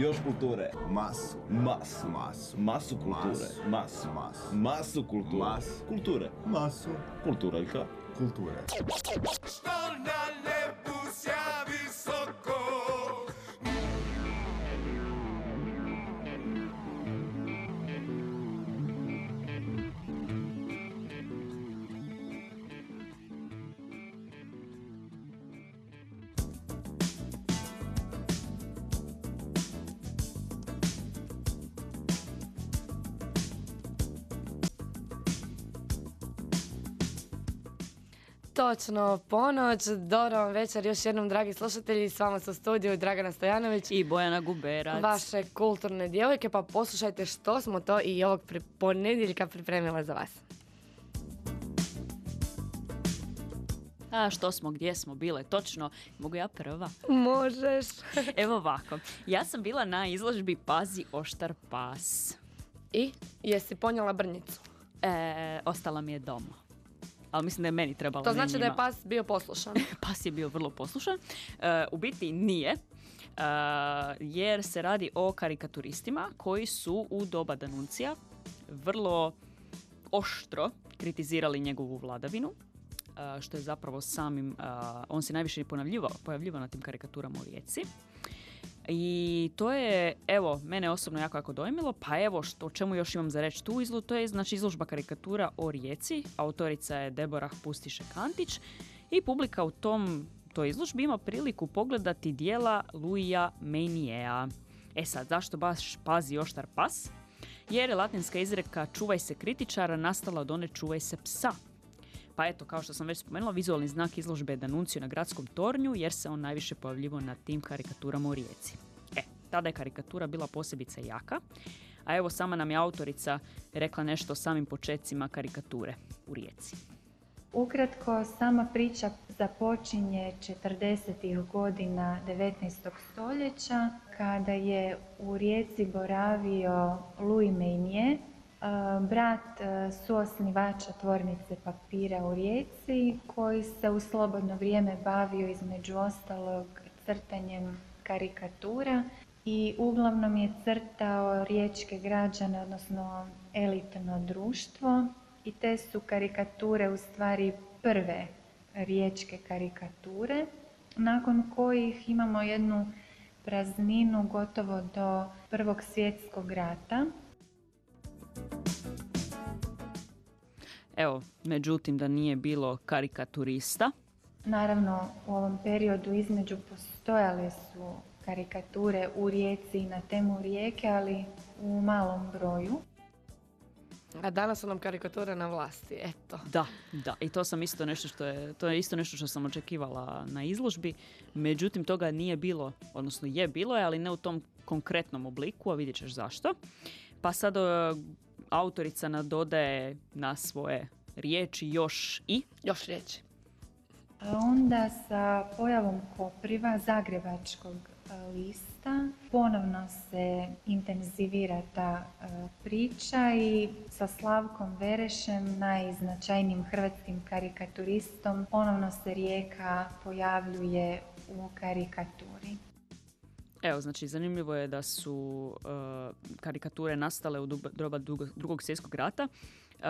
Još kulture. Masu. Masu. Masu. Masu kulture. Masu. Masu. Masu kulture. Masu. Kulture. Masu. Kulturaljka. Kulture. Što Točno, ponoć, dobro vam večer još jednom dragi slušatelji, s vama su u studiju Dragana Stojanović, I Bojana Guberac. vaše kulturne djevojke, pa poslušajte što smo to i ovog pri- ponedjeljka pripremila za vas. A što smo, gdje smo bile, točno. Mogu ja prva? Možeš. Evo ovako. Ja sam bila na izložbi Pazi oštar pas. I jesi ponijela brnjicu. E, ostala mi je doma. Ali mislim da je meni trebalo. To znači da je pas bio poslušan. Pas je bio vrlo poslušan. E, u biti nije. e, jer se radi o karikaturistima koji su u doba Danuncija vrlo oštro kritizirali njegovu vladavinu e, što je zapravo samim, on se najviše ponavljivao, pojavljivao na tim karikaturama u Rijeci. I to je, evo, mene osobno jako jako dojmilo, pa evo, što, o čemu još imam za reći tu izlu, to je znači izložba karikatura o Rijeci, autorica je Deborah Pustiše Kantić i publika u tom toj izložbi ima priliku pogledati dijela Luija Meinijea. E sad, zašto baš pazi oštar pas? Jer je latinska izreka čuvaj se kritičara nastala od one čuvaj se psa. Pa eto, kao što sam već spomenula, vizualni znak izložbe je Danuncio na gradskom tornju, jer se on najviše pojavljivao na tim karikaturama u Rijeci. E, tada je karikatura bila posebice jaka, a evo sama nam je autorica rekla nešto o samim počecima karikature u Rijeci. Ukratko, sama priča započinje 40. godina 19. stoljeća kada je u Rijeci boravio Louis Meunier, a, brat a, suosnivača tvornice papira u Rijeci koji se u slobodno vrijeme bavio između ostalog crtanjem karikatura i uglavnom je crtao riječke građane, odnosno elitno društvo i te su karikature u stvari prve riječke karikature, nakon kojih imamo jednu prazninu gotovo do Prvog svjetskog rata. Evo, međutim da nije bilo karikaturista, Naravno, u ovom periodu između postojale su karikature u Rijeci i na temu rijeke, ali u malom broju. A danas su nam karikature na vlasti, eto. Da, da. I to sam isto nešto što je, to je isto nešto što sam očekivala na izložbi. Međutim, toga nije bilo, odnosno je bilo je, ali ne u tom konkretnom obliku, a vidjet ćeš zašto. Pa sad e, autorica nadodaje na svoje riječi još i Još riječi. A onda sa pojavom kopriva Zagrebačkog e, lista ponovno se intenzivira ta e, priča i sa Slavkom Verešem, najznačajnijim hrvatskim karikaturistom, ponovno se rijeka pojavljuje u karikaturi. Evo, znači zanimljivo je da su e, karikature nastale u doba drugog svjetskog rata, e,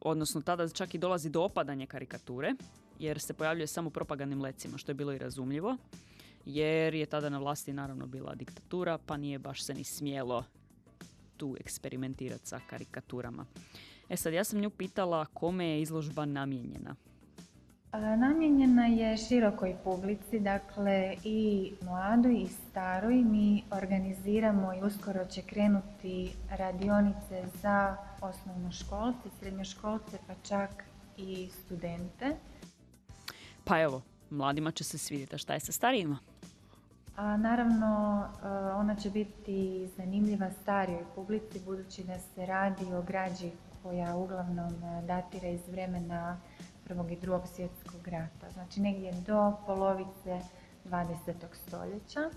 odnosno tada čak i dolazi do opadanja karikature, jer se pojavljuje samo propagandnim lecima, što je bilo i razumljivo, jer je tada na vlasti naravno bila diktatura, pa nije baš se ni smjelo tu eksperimentirati sa karikaturama. E sad, ja sam nju pitala kome je izložba namijenjena. Namijenjena je širokoj publici, dakle i mladoj i staroj. Mi organiziramo i uskoro će krenuti radionice za osnovnoškolce, srednjoškolce pa čak i studente. Pa evo, mladima će se svidjeti, a šta je sa starijima? A naravno e, ona će biti zanimljiva starijoj publici budući da se radi o građi koja uglavnom e, datira iz vremena Prvog i drugog svjetskog rata. Znači negdje do polovice 20. stoljeća.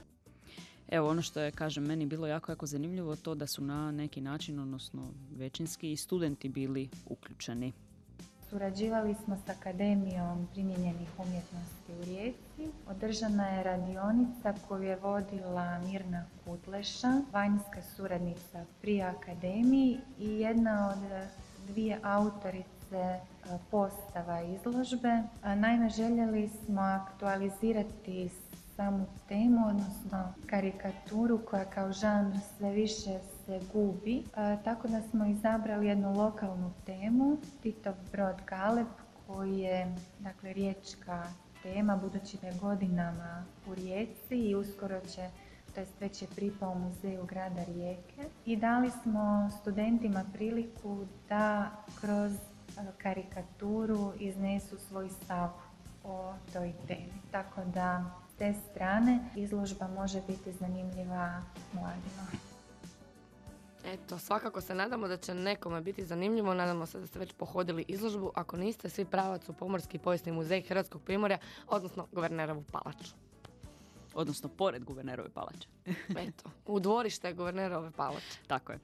Evo ono što je, kažem, meni bilo jako, jako zanimljivo to da su na neki način, odnosno većinski i studenti bili uključeni. Surađivali smo s Akademijom primijenjenih umjetnosti u Rijeci. Održana je radionica koju je vodila Mirna Kutleša, vanjska suradnica pri Akademiji i jedna od dvije autorice e, postava izložbe. Naime, željeli smo aktualizirati samu temu, odnosno karikaturu koja kao žanr sve više se gubi, tako da smo izabrali jednu lokalnu temu, Titov brod Galeb, koji je dakle, riječka tema, budući da je godinama u Rijeci i uskoro će to jest već je pripao muzeju grada Rijeke. I dali smo studentima priliku da kroz karikaturu iznesu svoj stav o toj temi. Tako da s te strane izložba može biti zanimljiva mladima. Eto, svakako se nadamo da će nekome biti zanimljivo, nadamo se da ste već pohodili izložbu, ako niste, svi pravac u Pomorski povijesni muzej Hrvatskog primorja, odnosno Guvernerovu palaču. Odnosno, pored guvernerove palače. Eto, u dvorište Guvernerove palače. Tako je.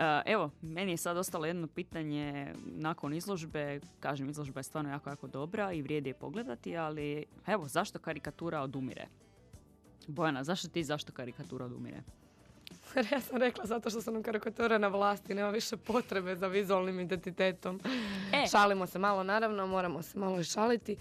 E, Evo, meni je sad ostalo jedno pitanje nakon izložbe. Kažem, izložba je stvarno jako, jako dobra i vrijedi je pogledati, ali evo, zašto karikatura odumire? Bojana, zašto ti zašto karikatura odumire? ja sam rekla zato što su nam karikature na vlasti, nema više potrebe za vizualnim identitetom. E. Šalimo se malo, naravno, moramo se malo i šaliti.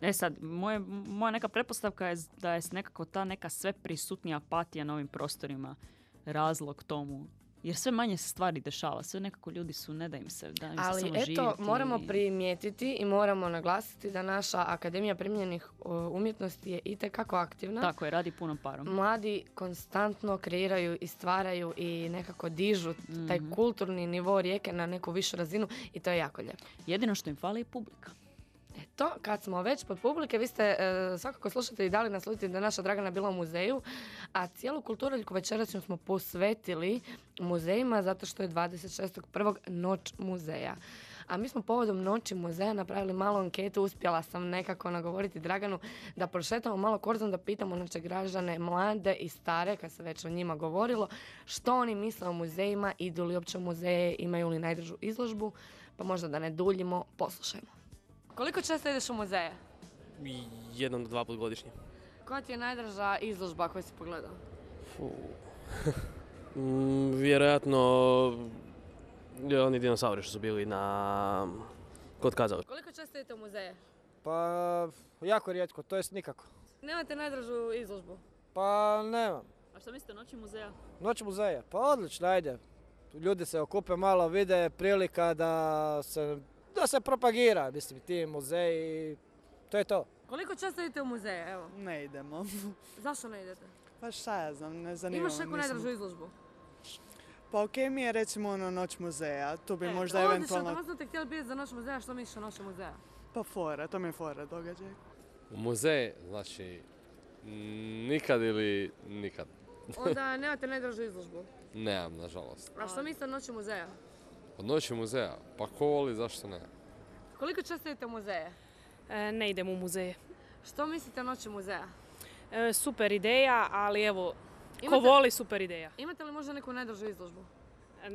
E sad, moje, moja neka pretpostavka je da je nekako ta neka sve prisutnija apatija na ovim prostorima razlog tomu. Jer sve manje se stvari dešava, sve nekako ljudi su, ne da im se, da im se Ali samo eto, živjeti. moramo primijetiti i moramo naglasiti da naša Akademija primjenjenih o, umjetnosti je itekako aktivna. Tako je, radi punom parom. Mladi konstantno kreiraju i stvaraju i nekako dižu taj Mhm. kulturni nivo rijeke na neku višu razinu i to je jako lijepo. Jedino što im fali je publika. Eto, kad smo već pod publike, vi ste e, svakako slušatelji dali naslutiti da naša Dragana bila u muzeju, a cijelu kulturaljku večerašnju smo posvetili muzejima zato što je 26.1. noć muzeja. A mi smo povodom noći muzeja napravili malu anketu, uspjela sam nekako nagovoriti Draganu da prošetamo malo korzom da pitamo naše građane mlade i stare, kad se već o njima govorilo, što oni misle o muzejima, idu li uopće muzeje, imaju li najdržu izložbu, pa možda da ne duljimo, poslušajmo. Koliko često ideš u muzeje? Jednom do dva put godišnje. Koja ti je najdraža izložba koju si pogledao? Fu. Mm, vjerojatno je oni dinosauri što su bili na kod kazališta. Koliko često idete u muzeje? Pa, jako rijetko, to jest nikako. Nemate najdražu izložbu? Pa, nemam. A što mislite noći muzeja? Noć muzeja, pa odlično, ajde. Ljudi se okupe malo, vide prilika da se, da se propagira, mislim, ti muzeji, to je to. Koliko često idete u muzeje, evo? Ne idemo. Zašto ne idete? Pa šta ja znam, ne zanima Imaš neku najdražu izložbu? Pa okej mi je recimo ono noć muzeja, tu bi E, možda odlično, eventualno... tamo smo te htjeli biti za noć muzeja, što misliš o noći muzeja? Pa fora, to mi je fora događaj. U muzej, znači, nikad ili nikad. Onda nemate najdražu izložbu. Nemam, nažalost. A što mislite o noći muzeja? Od noći muzeja, pa ko voli, zašto ne? Koliko često idete u muzeje? E, ne idem u muzeje. Što mislite o noći muzeja? E, super ideja, ali evo, ko Imate- voli super ideja. Imate li možda neku najdražu izložbu? E,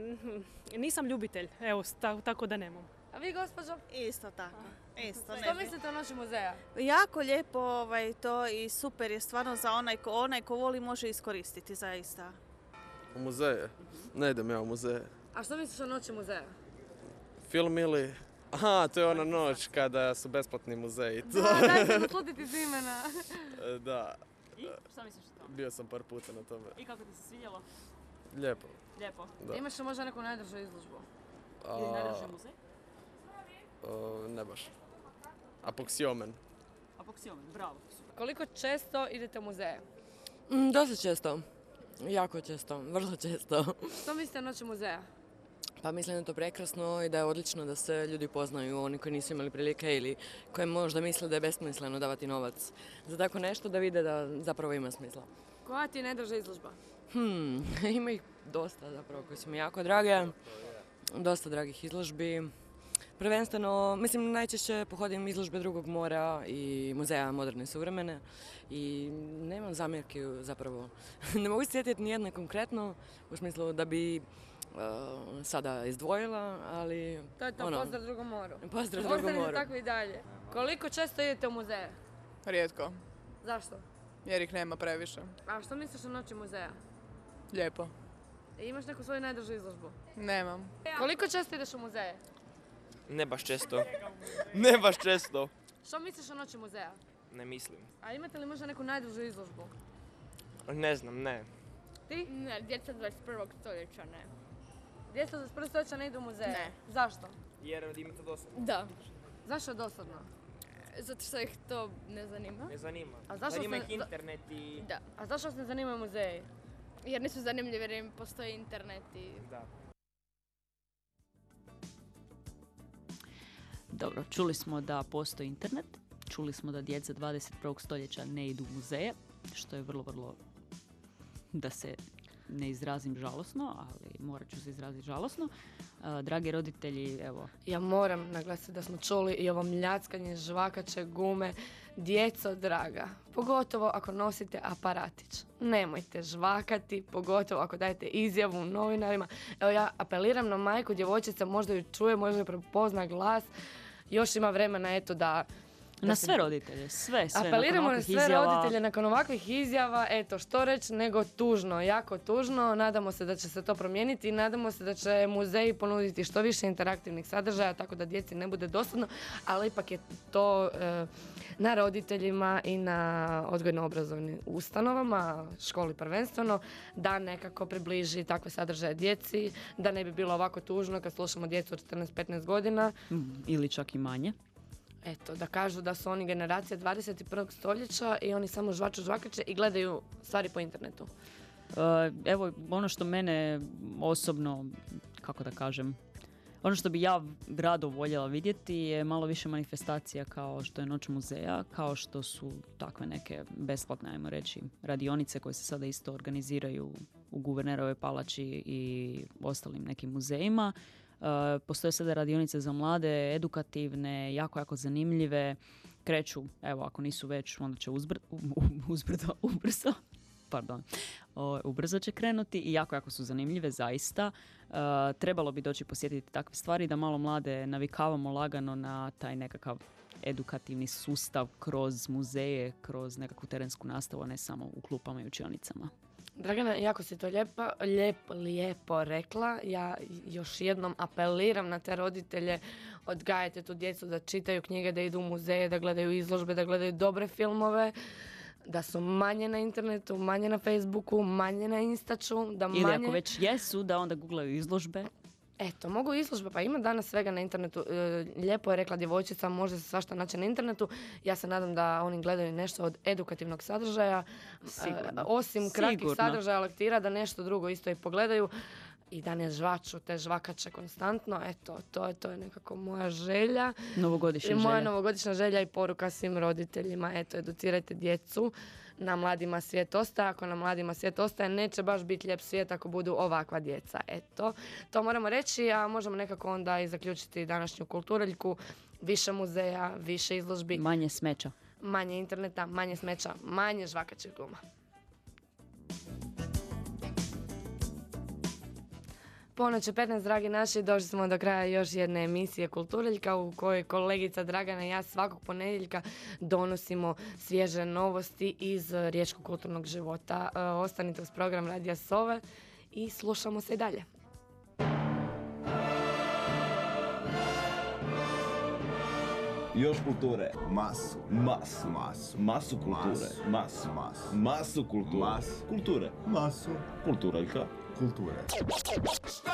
Nisam ljubitelj, evo, tako da nemam. A vi, gospođo? Isto tako. Isto. Što mislite o noći muzeja? Jako lijepo ovaj, to i super je stvarno za onaj ko, onaj ko voli može iskoristiti zaista. U muzeje? Ne idem ja u muzeje. A što misliš o noći muzeja? Film ili... Aha, to je ona noć kada su besplatni muzeji. Da, dajte naslutiti iz imena. E, da, I šta misliš o tome? bio sam par puta na tome. I kako ti se svidjelo? Lijepo. Lijepo. Da. Imaš li možda neku najdražu izložbu? Ili A, najdraži muzej? ne baš. Apoksiomen. Apoksiomen, bravo. Koliko često idete u muzeje? Mm, dosta često. Jako često, vrlo često. Što mislite o noći muzeja? Pa mislim da je to prekrasno i da je odlično da se ljudi poznaju, oni koji nisu imali prilike ili koji možda misle da je besmisleno davati novac za tako nešto, da vide da zapravo ima smisla. Koja ti je najdraža izložba? Hmm, ima ih dosta zapravo koje su mi jako drage, dosta dragih izložbi. Prvenstveno, mislim, najčešće pohodim izložbe drugog mora i muzeja moderne i suvremene i nemam zamjerki zapravo. ne mogu sjetiti nijedne konkretno, u smislu da bi sada izdvojila, ali... To je to, ono, pozdrav drugom moru. Pozdrav drugom moru. tako i dalje. Koliko često idete u muzeje? Rijetko, Zašto? jer ih nema previše. A što misliš o noći muzeja? Lijepo. E, Imaš neku svoju najdržu izložbu? Nemam. Koliko često ideš u muzeje? Ne baš često. Ne baš često. Što misliš o noći muzeja? Ne mislim. A imate li možda neku najdržu izložbu? Ne znam, ne. Ti? Ne, djeca 21. stoljeća ne. Djeca za prvi stoljeća ne idu u muzeje? Ne. Zašto? Jer imate dosadno. Da. Zašto je dosadno? Zato što ih to ne zanima. Ne zanima. A zašto Zanima ih internet i... Da. A zašto vas ne zanimaju muzeji? Jer nisu zanimljivi jer im postoji internet i... Da. Dobro, čuli smo da postoji internet, čuli smo da djeca 21. stoljeća ne idu u muzeje, što je vrlo, vrlo, da se ne izrazim žalosno, ali morat ću se izraziti žalosno. Dragi roditelji, evo, Ja moram naglasiti da smo čuli i ovo mljackanje žvakače gume. Djeco draga, pogotovo ako nosite aparatić. Nemojte žvakati, pogotovo ako dajete izjavu novinarima. Evo ja apeliram na majku, djevojčica možda ju čuje, možda ju prepozna glas. Još ima vremena eto da... na sve roditelje, sve, sve. Apeliramo na sve izjava. roditelje nakon ovakvih izjava, eto što reći nego tužno, jako tužno. Nadamo se da će se to promijeniti i nadamo se da će muzeji ponuditi što više interaktivnih sadržaja tako da djeci ne bude dosadno, ali ipak je to e, na roditeljima i na odgojno-obrazovnim ustanovama, školi prvenstveno, da nekako približi takve sadržaje djeci, da ne bi bilo ovako tužno kad slušamo djecu od 14-15 godina. Mm, Ili čak i manje. Eto, da kažu da su oni generacija 21. stoljeća i oni samo žvaču žvakače i gledaju stvari po internetu. E, Evo, ono što mene osobno, kako da kažem, ono što bi ja rado voljela vidjeti je malo više manifestacija kao što je Noć muzeja, kao što su takve neke besplatne, ajmo reći, radionice koje se sada isto organiziraju u Guvernerove palači i ostalim nekim muzejima. E, Postoje sada radionice za mlade, edukativne, jako, jako zanimljive. Kreću, evo, ako nisu već, onda će uzbr- uzbrdo, ubrzo, pardon, o, ubrzo će krenuti i jako, jako su zanimljive, zaista. E, trebalo bi doći posjetiti takve stvari da malo mlade navikavamo lagano na taj nekakav edukativni sustav kroz muzeje, kroz nekakvu terensku nastavu, a ne samo u klupama i učionicama. Dragana, jako si to lijepo, lijep, lijepo rekla. Ja još jednom apeliram na te roditelje, odgajajte tu djecu da čitaju knjige, da idu u muzeje, da gledaju izložbe, da gledaju dobre filmove, da su manje na internetu, manje na Facebooku, manje na Instaču, da Ili manje... ako već jesu, da onda googlaju izložbe. Eto, mogu izložbe, pa ima danas svega na internetu. E, lijepo je rekla djevojčica, može se svašta naći na internetu. Ja se nadam da oni gledaju nešto od edukativnog sadržaja. E, Sigurno. osim kratkih sadržaja lektira, da nešto drugo isto i pogledaju. I da ne žvaču te žvakače konstantno. Eto, to je, to je nekako moja želja. Novogodišnja I moja želja. novogodišnja želja i poruka svim roditeljima. Eto, educirajte djecu. Na mladima svijet ostaje. Ako na mladima svijet ostaje, neće baš biti lijep svijet ako budu ovakva djeca. Eto, to moramo reći, a možemo nekako onda i zaključiti današnju kulturaljku. Više muzeja, više izložbi, Manje smeća. manje interneta, manje smeća, manje žvakačih guma. Ponoć je 15, dragi naši, došli smo do kraja još jedne emisije Kulturaljka u kojoj kolegica Dragana i ja svakog ponedjeljka donosimo svježe novosti iz riječkog kulturnog života. Eh, Ostanite uz program Radija Sove i slušamo se i dalje. Još kulture. Masu. Masu. Masu. Masu kulture. Masu. Masu kulture. Masu. Kulture. Masu. Kulturaljka. Kulture. Što